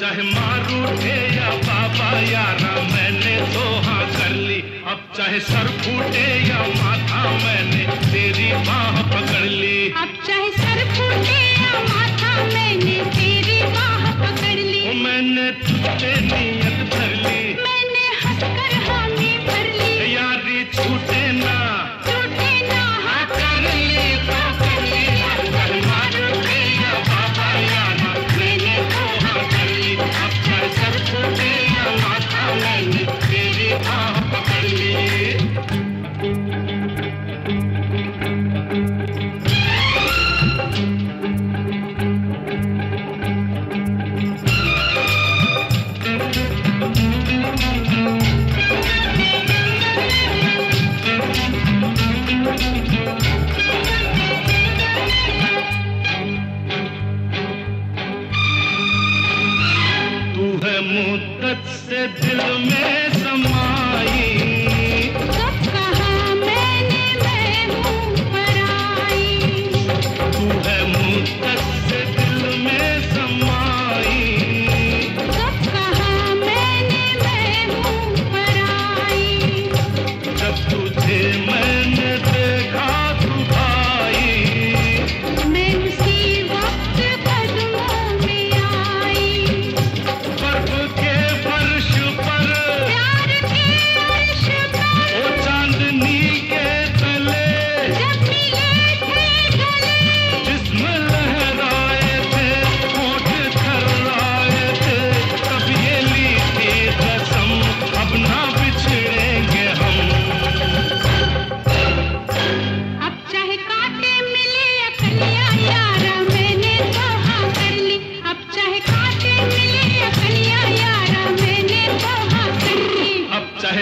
चाहे मारू थे या बाबा यारा, मैंने तो हाँ कर ली। अब चाहे सर फूटे या माथा, मैंने तेरी बाह पकड़ मोहब्बत से दिल में समाई।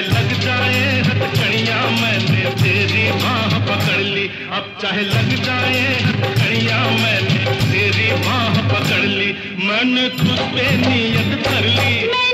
लग जाए हथकड़िया मैंने तेरी बाह पकड़ ली। अब चाहे लग जाए हथकड़िया मैंने तेरी बाह पकड़ ली। मन खुद पे नियत कर ली।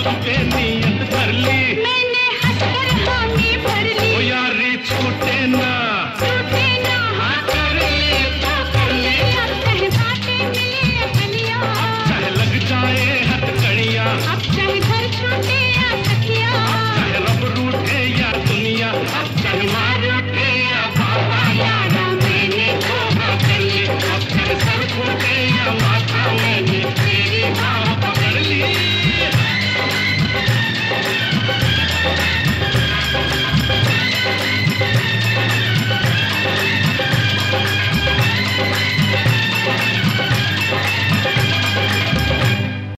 stop in me.